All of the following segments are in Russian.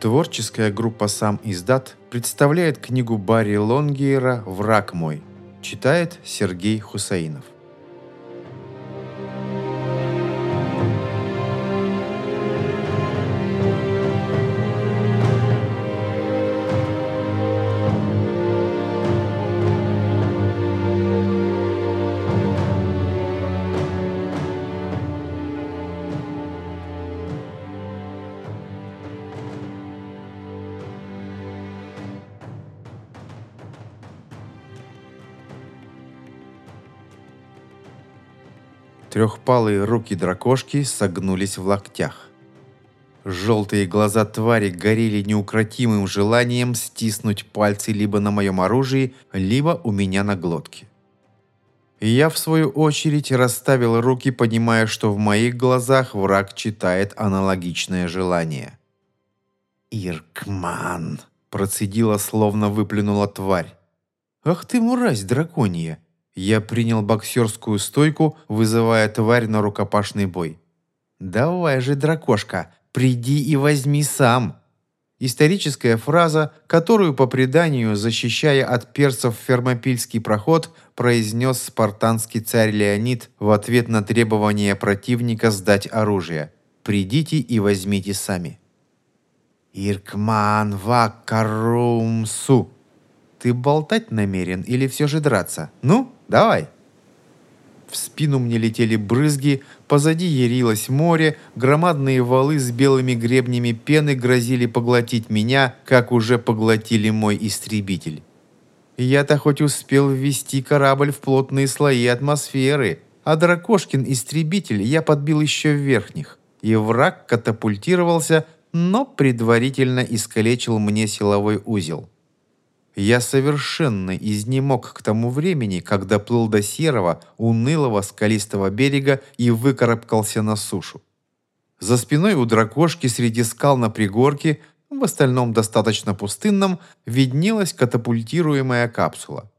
Творческая группа «Сам издат» представляет книгу Барри Лонгейра «Враг мой». Читает Сергей Хусаинов. Трехпалые руки дракошки согнулись в локтях. Желтые глаза твари горели неукротимым желанием стиснуть пальцы либо на моем оружии, либо у меня на глотке. Я, в свою очередь, расставил руки, понимая, что в моих глазах враг читает аналогичное желание. «Иркман!» – процедила, словно выплюнула тварь. «Ах ты, мразь драконья!» Я принял боксерскую стойку, вызывая тварь на рукопашный бой. «Давай же, дракошка, приди и возьми сам!» Историческая фраза, которую по преданию, защищая от персов фермопильский проход, произнес спартанский царь Леонид в ответ на требование противника сдать оружие. «Придите и возьмите сами». «Иркман вакарумсу!» «Ты болтать намерен или все же драться? Ну?» Давай!» В спину мне летели брызги, позади ярилось море, громадные валы с белыми гребнями пены грозили поглотить меня, как уже поглотили мой истребитель. Я-то хоть успел ввести корабль в плотные слои атмосферы, а дракошкин-истребитель я подбил еще в верхних, и враг катапультировался, но предварительно искалечил мне силовой узел. Я совершенно изнемог к тому времени, когда плыл до серого, унылого скалистого берега и выкарабкался на сушу. За спиной у дракошки среди скал на пригорке, в остальном достаточно пустынном, виднелась катапультируемая капсула.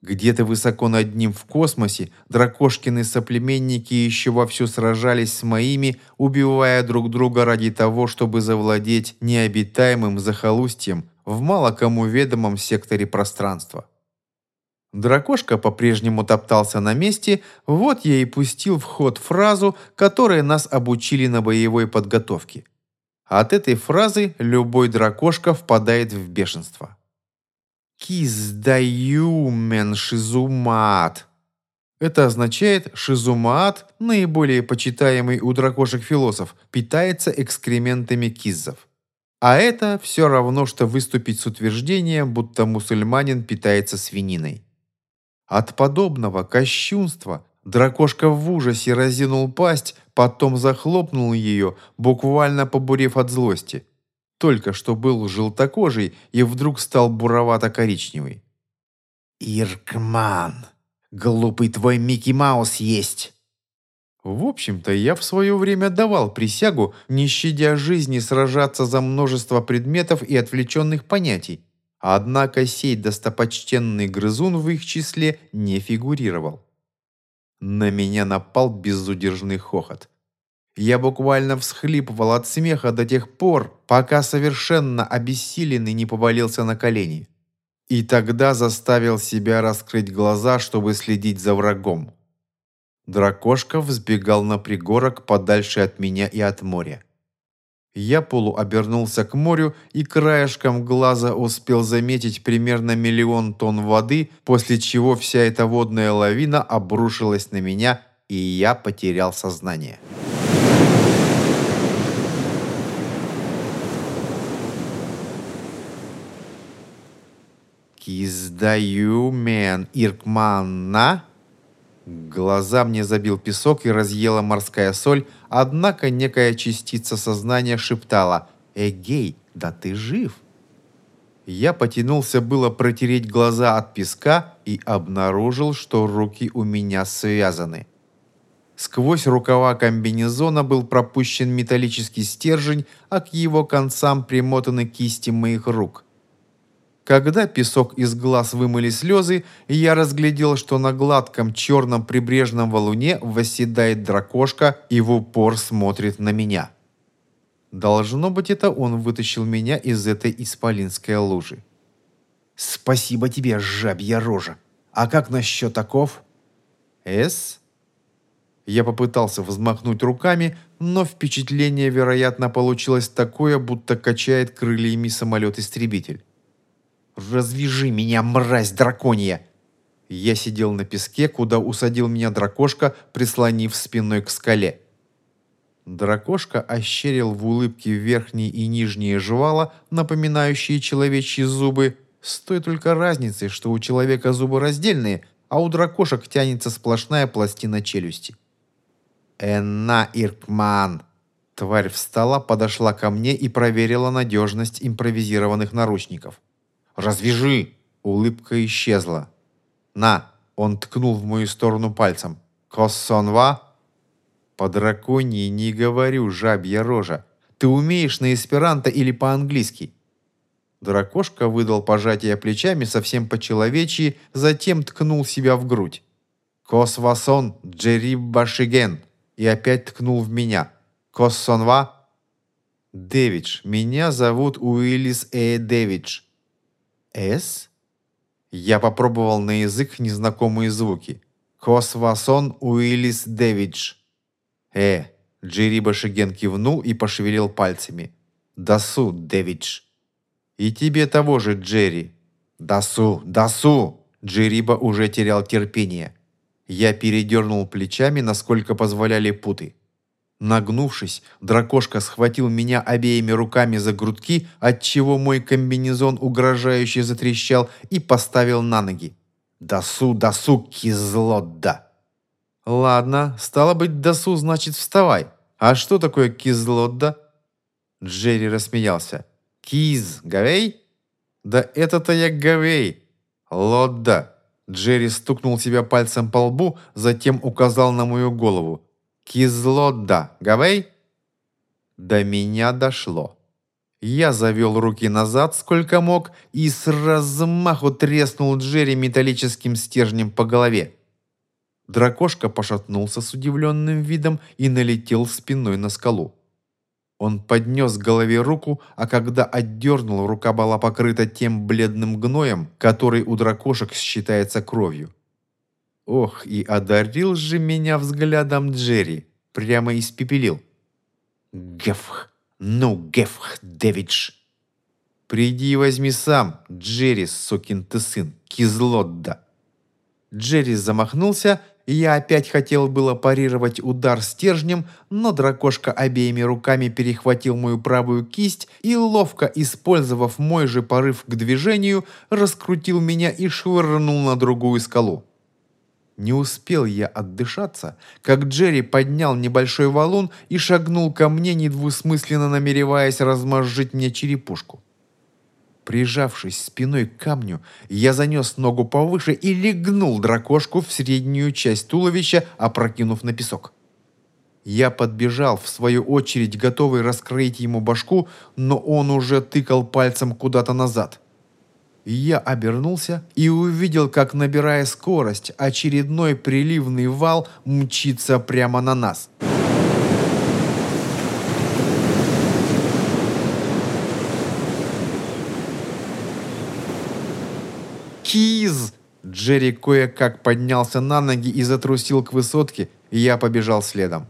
Где-то высоко над ним в космосе дракошкины соплеменники еще вовсю сражались с моими, убивая друг друга ради того, чтобы завладеть необитаемым захолустьем, в мало кому ведомом секторе пространства. Дракошка по-прежнему топтался на месте, вот я и пустил в ход фразу, которой нас обучили на боевой подготовке. От этой фразы любой дракошка впадает в бешенство. «Киздаюмен шизумат». Это означает «шизумаат», наиболее почитаемый у дракошек философ, питается экскрементами киззов. А это все равно, что выступить с утверждением, будто мусульманин питается свининой. От подобного кощунства дракошка в ужасе разинул пасть, потом захлопнул ее, буквально побурев от злости. Только что был желтокожий и вдруг стал буровато-коричневый. «Иркман, глупый твой Микки Маус есть!» В общем-то, я в свое время давал присягу, не щадя жизни, сражаться за множество предметов и отвлеченных понятий. Однако сей достопочтенный грызун в их числе не фигурировал. На меня напал безудержный хохот. Я буквально всхлипывал от смеха до тех пор, пока совершенно обессиленный не повалился на колени. И тогда заставил себя раскрыть глаза, чтобы следить за врагом. Дракошка взбегал на пригорок подальше от меня и от моря. Я полуобернулся к морю и краешком глаза успел заметить примерно миллион тонн воды, после чего вся эта водная лавина обрушилась на меня, и я потерял сознание. Киздаю мен Иркманна Глаза мне забил песок и разъела морская соль, однако некая частица сознания шептала «Эгей, да ты жив!». Я потянулся было протереть глаза от песка и обнаружил, что руки у меня связаны. Сквозь рукава комбинезона был пропущен металлический стержень, а к его концам примотаны кисти моих рук – когда песок из глаз вымыли слезы, я разглядел, что на гладком черном прибрежном валуне восседает дракошка и в упор смотрит на меня. Должно быть, это он вытащил меня из этой исполинской лужи. «Спасибо тебе, жабья рожа! А как насчет оков?» «С?» Я попытался взмахнуть руками, но впечатление, вероятно, получилось такое, будто качает крыльями самолет-истребитель. «Развяжи меня, мразь драконья!» Я сидел на песке, куда усадил меня дракошка, прислонив спиной к скале. Дракошка ощерил в улыбке верхние и нижние жвала, напоминающие человечьи зубы, с той только разницей, что у человека зубы раздельные, а у дракошек тянется сплошная пластина челюсти. «Энна Иркман!» Тварь встала, подошла ко мне и проверила надежность импровизированных наручников. «Развяжи!» Улыбка исчезла. «На!» Он ткнул в мою сторону пальцем. «Коссонва?» «По драконии не говорю, жабья рожа. Ты умеешь на эсперанто или по-английски?» Дракошка выдал пожатие плечами совсем по-человечьи, затем ткнул себя в грудь. «Косвасон Джериб Башиген!» и опять ткнул в меня. «Коссонва?» «Дэвидж, меня зовут Уиллис Э. Дэвидж». «С?» Я попробовал на язык незнакомые звуки. «Косвасон Уиллис Дэвидж». «Э». Джериба Шиген кивнул и пошевелил пальцами. «Дасу, Дэвидж». «И тебе того же, Джерри». «Дасу, дасу!» Джериба уже терял терпение. Я передернул плечами, насколько позволяли путы. Нагнувшись, дракошка схватил меня обеими руками за грудки, отчего мой комбинезон угрожающе затрещал и поставил на ноги. «Дасу, дасу, кизлодда!» «Ладно, стало быть, дасу, значит, вставай. А что такое кизлодда?» Джерри рассмеялся. «Киз, Гавей?» «Да это-то я Гавей. Лодда!» Джерри стукнул себя пальцем по лбу, затем указал на мою голову. Кизлодда, Гавей?» До меня дошло. Я завел руки назад, сколько мог, и с размаху треснул Джерри металлическим стержнем по голове. Дракошка пошатнулся с удивленным видом и налетел спиной на скалу. Он поднес к голове руку, а когда отдернул, рука была покрыта тем бледным гноем, который у дракошек считается кровью. Ох, и одарил же меня взглядом Джерри. Прямо испепелил. Гефх, ну гефх, Дэвидж. Приди и возьми сам, Джерри, сукин ты сын, кизлодда. Джерри замахнулся, и я опять хотел было парировать удар стержнем, но дракошка обеими руками перехватил мою правую кисть и, ловко использовав мой же порыв к движению, раскрутил меня и швырнул на другую скалу. Не успел я отдышаться, как Джерри поднял небольшой валун и шагнул ко мне, недвусмысленно намереваясь размозжить мне черепушку. Прижавшись спиной к камню, я занес ногу повыше и легнул дракошку в среднюю часть туловища, опрокинув на песок. Я подбежал, в свою очередь, готовый раскроить ему башку, но он уже тыкал пальцем куда-то назад. Я обернулся и увидел, как, набирая скорость, очередной приливный вал мчится прямо на нас. «Киз!» Джерри кое-как поднялся на ноги и затрусил к высотке, и я побежал следом.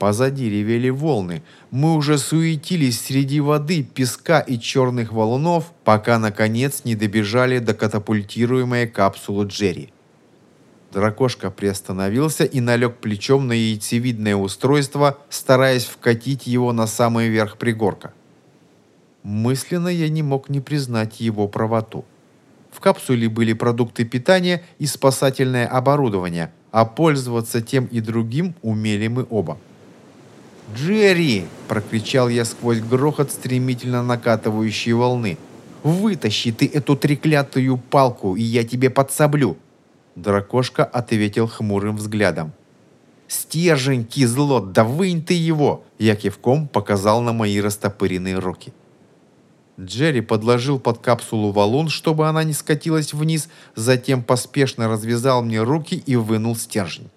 Позади ревели волны. Мы уже суетились среди воды, песка и черных валунов, пока, наконец, не добежали до катапультируемой капсулы Джерри. Дракошка приостановился и налег плечом на яйцевидное устройство, стараясь вкатить его на самый верх пригорка. Мысленно я не мог не признать его правоту. В капсуле были продукты питания и спасательное оборудование, а пользоваться тем и другим умели мы оба. «Джерри!» – прокричал я сквозь грохот стремительно накатывающей волны. «Вытащи ты эту треклятую палку, и я тебе подсоблю!» Дракошка ответил хмурым взглядом. «Стержень, кизлот, да вынь ты его!» Я кивком показал на мои растопыренные руки. Джерри подложил под капсулу валун, чтобы она не скатилась вниз, затем поспешно развязал мне руки и вынул стержень.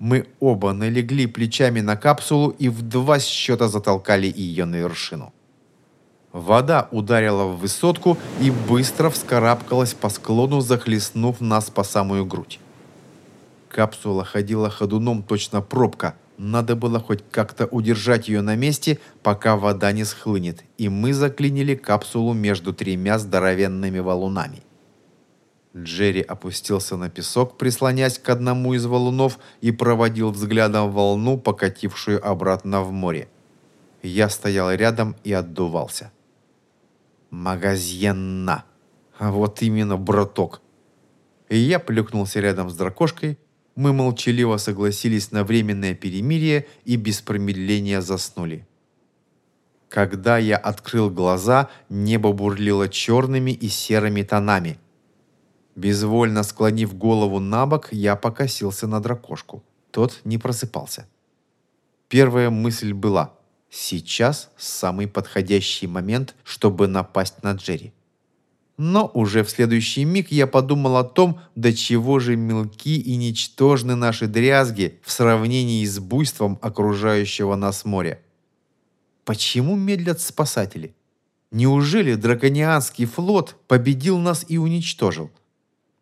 Мы оба налегли плечами на капсулу и в два счета затолкали ее на вершину. Вода ударила в высотку и быстро вскарабкалась по склону, захлестнув нас по самую грудь. Капсула ходила ходуном точно пробка. Надо было хоть как-то удержать ее на месте, пока вода не схлынет, и мы заклинили капсулу между тремя здоровенными валунами. Джерри опустился на песок, прислонясь к одному из валунов и проводил взглядом волну, покатившую обратно в море. Я стоял рядом и отдувался. Магазинна. Вот именно, браток. И я плюхнулся рядом с дракошкой. Мы молчаливо согласились на временное перемирие и без промедления заснули. Когда я открыл глаза, небо бурлило черными и серыми тонами. Безвольно склонив голову на бок, я покосился на дракошку. Тот не просыпался. Первая мысль была – Сейчас самый подходящий момент, чтобы напасть на Джерри. Но уже в следующий миг я подумал о том, до чего же мелки и ничтожны наши дрязги в сравнении с буйством окружающего нас моря. Почему медлят спасатели? Неужели драконианский флот победил нас и уничтожил?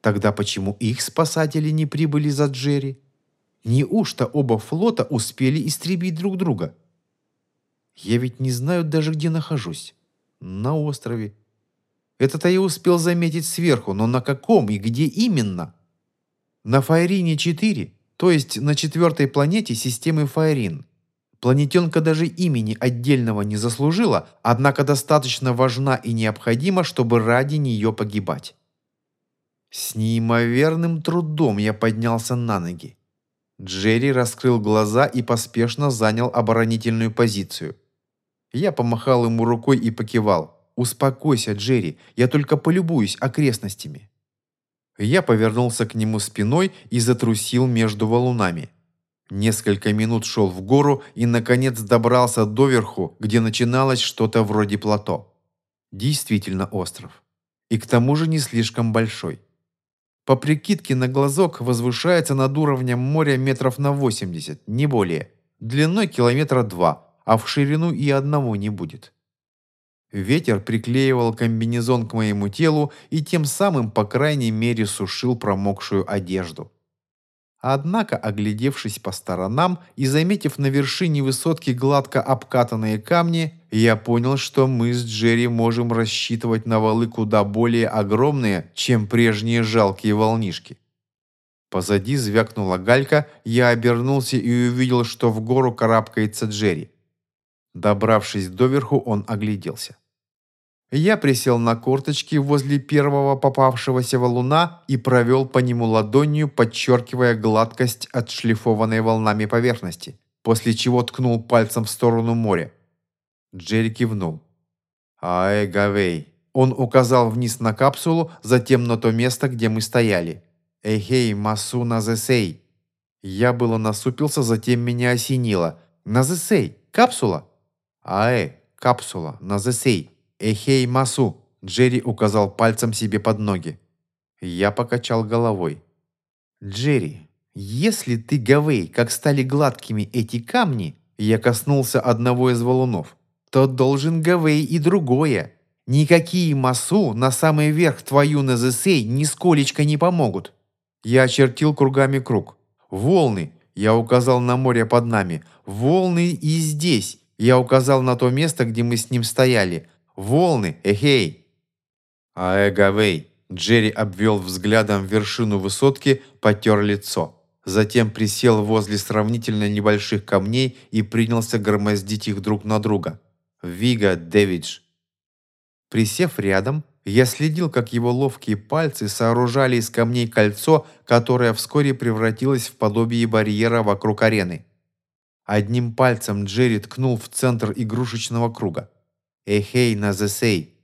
Тогда почему их спасатели не прибыли за Джерри? Неужто оба флота успели истребить друг друга? Я ведь не знаю даже, где нахожусь. На острове. Это-то я успел заметить сверху, но на каком и где именно? На Фаерине-4, то есть на четвертой планете системы Фаерин. Планетенка даже имени отдельного не заслужила, однако достаточно важна и необходима, чтобы ради нее погибать. С неимоверным трудом я поднялся на ноги. Джерри раскрыл глаза и поспешно занял оборонительную позицию – я помахал ему рукой и покивал. «Успокойся, Джерри, я только полюбуюсь окрестностями». Я повернулся к нему спиной и затрусил между валунами. Несколько минут шел в гору и, наконец, добрался доверху, где начиналось что-то вроде плато. Действительно остров. И к тому же не слишком большой. По прикидке на глазок возвышается над уровнем моря метров на 80, не более. Длиной километра два, а в ширину и одного не будет. Ветер приклеивал комбинезон к моему телу и тем самым, по крайней мере, сушил промокшую одежду. Однако, оглядевшись по сторонам и заметив на вершине высотки гладко обкатанные камни, я понял, что мы с Джерри можем рассчитывать на валы куда более огромные, чем прежние жалкие волнишки. Позади звякнула галька, я обернулся и увидел, что в гору карабкается Джерри. Добравшись доверху, он огляделся. Я присел на корточки возле первого попавшегося валуна и провел по нему ладонью, подчеркивая гладкость отшлифованной волнами поверхности, после чего ткнул пальцем в сторону моря. Джерри кивнул. «Ай, Гавей!» Он указал вниз на капсулу, затем на то место, где мы стояли. «Эхей, масу назесей!» Я было насупился, затем меня осенило. «Назесей! Капсула?» «Аэ, капсула, назесей, эхей масу!» Джерри указал пальцем себе под ноги. Я покачал головой. «Джерри, если ты гавей, как стали гладкими эти камни, я коснулся одного из валунов, то должен гавей и другое. Никакие масу на самый верх твою назесей нисколечко не помогут». Я очертил кругами круг. «Волны!» Я указал на море под нами. «Волны и здесь!» Я указал на то место, где мы с ним стояли. «Волны! Эхей!» «Аэгавей!» Джерри обвел взглядом вершину высотки, потер лицо. Затем присел возле сравнительно небольших камней и принялся громоздить их друг на друга. «Вига, Дэвидж!» Присев рядом, я следил, как его ловкие пальцы сооружали из камней кольцо, которое вскоре превратилось в подобие барьера вокруг арены. Одним пальцем Джерри ткнул в центр игрушечного круга. «Эхей, назесей!»